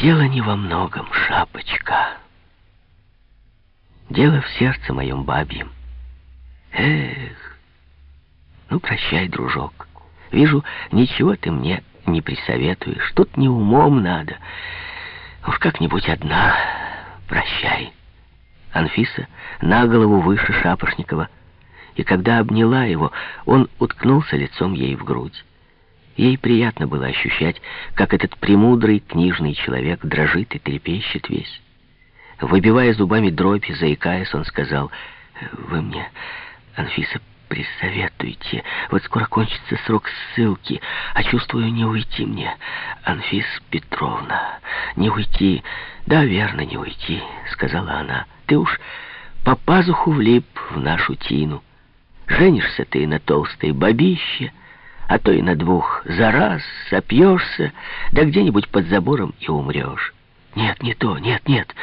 Дело не во многом, шапочка. Дело в сердце моем бабьем. Эх, ну прощай, дружок. Вижу, ничего ты мне не присоветуешь. Тут не умом надо. Уж как-нибудь одна. Прощай. Анфиса на голову выше Шапошникова. И когда обняла его, он уткнулся лицом ей в грудь. Ей приятно было ощущать, как этот премудрый книжный человек дрожит и трепещет весь. Выбивая зубами дробь, заикаясь, он сказал, «Вы мне, Анфиса, присоветуйте. Вот скоро кончится срок ссылки, а чувствую, не уйти мне. Анфис Петровна, не уйти. Да, верно, не уйти, сказала она. Ты уж по пазуху влип в нашу тину. Женишься ты на толстой бабище, а то и на двух за раз сопьешься, да где-нибудь под забором и умрешь. Нет, не то, нет, нет.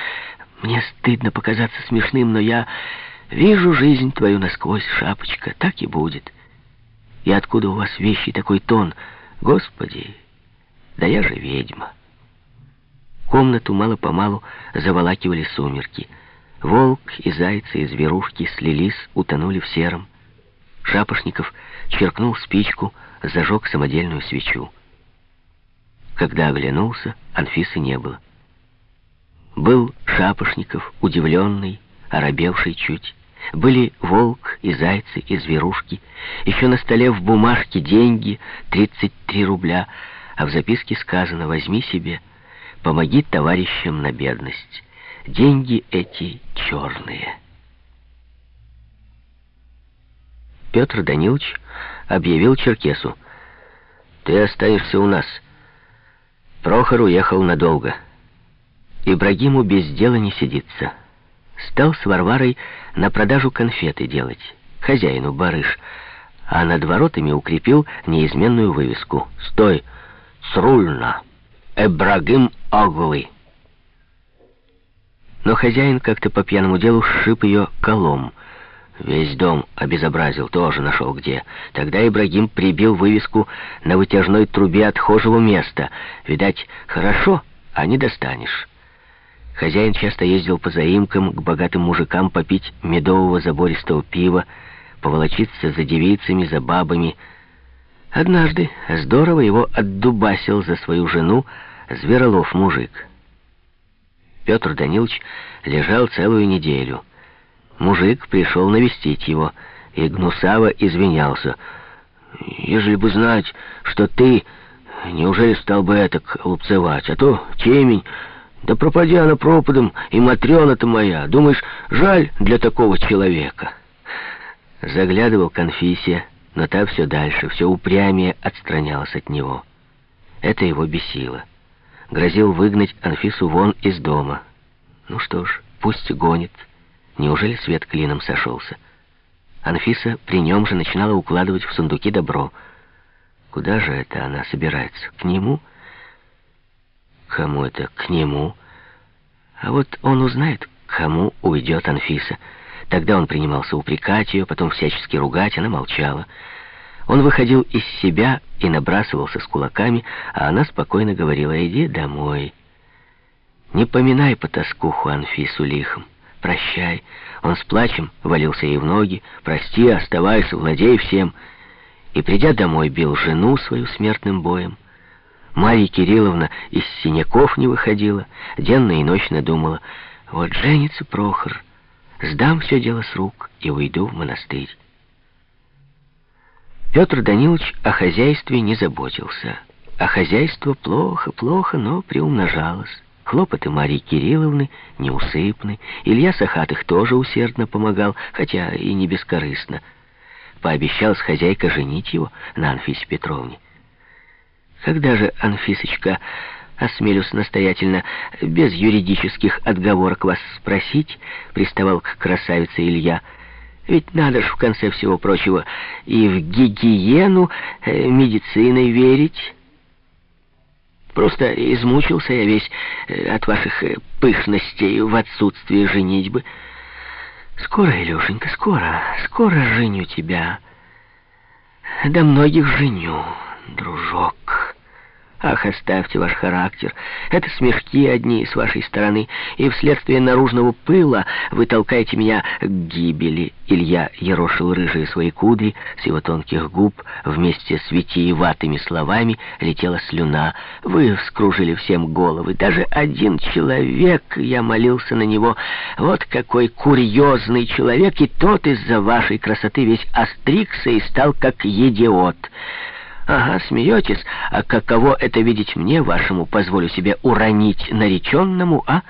Мне стыдно показаться смешным, но я вижу жизнь твою насквозь, шапочка, так и будет. И откуда у вас вещи такой тон? Господи, да я же ведьма. Комнату мало-помалу заволакивали сумерки. Волк и зайцы, и зверушки слились, утонули в сером. Шапошников черкнул спичку, зажег самодельную свечу. Когда оглянулся, Анфисы не было. Был Шапошников, удивленный, оробевший чуть. Были волк и зайцы и зверушки. Еще на столе в бумажке деньги, 33 рубля, а в записке сказано «возьми себе, помоги товарищам на бедность». Деньги эти черные. Петр Данилович объявил Черкесу. «Ты останешься у нас». Прохор уехал надолго. Ибрагиму без дела не сидится. Стал с Варварой на продажу конфеты делать, хозяину барыш, а над воротами укрепил неизменную вывеску «Стой! Срульно! Эбрагим Оглы!» Но хозяин как-то по пьяному делу сшиб ее колом. Весь дом обезобразил, тоже нашел где. Тогда Ибрагим прибил вывеску на вытяжной трубе отхожего места. Видать, хорошо, а не достанешь. Хозяин часто ездил по заимкам к богатым мужикам попить медового забористого пива, поволочиться за девицами, за бабами. Однажды здорово его отдубасил за свою жену зверолов мужик. Петр Данилович лежал целую неделю. Мужик пришел навестить его, и гнусаво извинялся. «Ежели бы знать, что ты, неужели стал бы это лупцевать, а то темень...» Да пропади она пропадом, и Матрена-то моя. Думаешь, жаль для такого человека?» Заглядывал Конфисия, но та все дальше, все упрямее отстранялась от него. Это его бесило. Грозил выгнать Анфису вон из дома. Ну что ж, пусть гонит. Неужели свет клином сошелся? Анфиса при нем же начинала укладывать в сундуки добро. Куда же это она собирается? К нему? — Кому это? К нему? А вот он узнает, кому уйдет Анфиса. Тогда он принимался упрекать ее, потом всячески ругать, она молчала. Он выходил из себя и набрасывался с кулаками, а она спокойно говорила, иди домой. Не поминай по тоскуху Анфису лихом. Прощай. Он с плачем валился ей в ноги. Прости, оставайся, владей всем. И, придя домой, бил жену свою смертным боем. Марья Кирилловна из синяков не выходила, денно и ночно думала, вот женится Прохор, сдам все дело с рук и уйду в монастырь. Петр Данилович о хозяйстве не заботился. А хозяйство плохо, плохо, но приумножалось. Хлопоты Марии Кирилловны неусыпны. Илья Сахатых тоже усердно помогал, хотя и не бескорыстно. Пообещал с хозяйкой женить его на Анфисе Петровне. Когда же, Анфисочка, осмелюсь настоятельно, без юридических отговорок вас спросить, приставал к красавице Илья, ведь надо же, в конце всего прочего, и в гигиену э, медициной верить. Просто измучился я весь э, от ваших э, пышностей в отсутствии женитьбы. Скоро, Илюшенька, скоро, скоро женю тебя. Да многих женю, дружок. Ах, оставьте ваш характер. Это смешки одни с вашей стороны, и вследствие наружного пыла вы толкаете меня к гибели. Илья ерошил рыжие свои кудри, с его тонких губ вместе с витиеватыми словами летела слюна. Вы вскружили всем головы. Даже один человек, я молился на него, вот какой курьезный человек, и тот из-за вашей красоты весь остригся и стал как идиот. Ага, смеетесь. А каково это видеть мне, вашему, позволю себе уронить нареченному, а?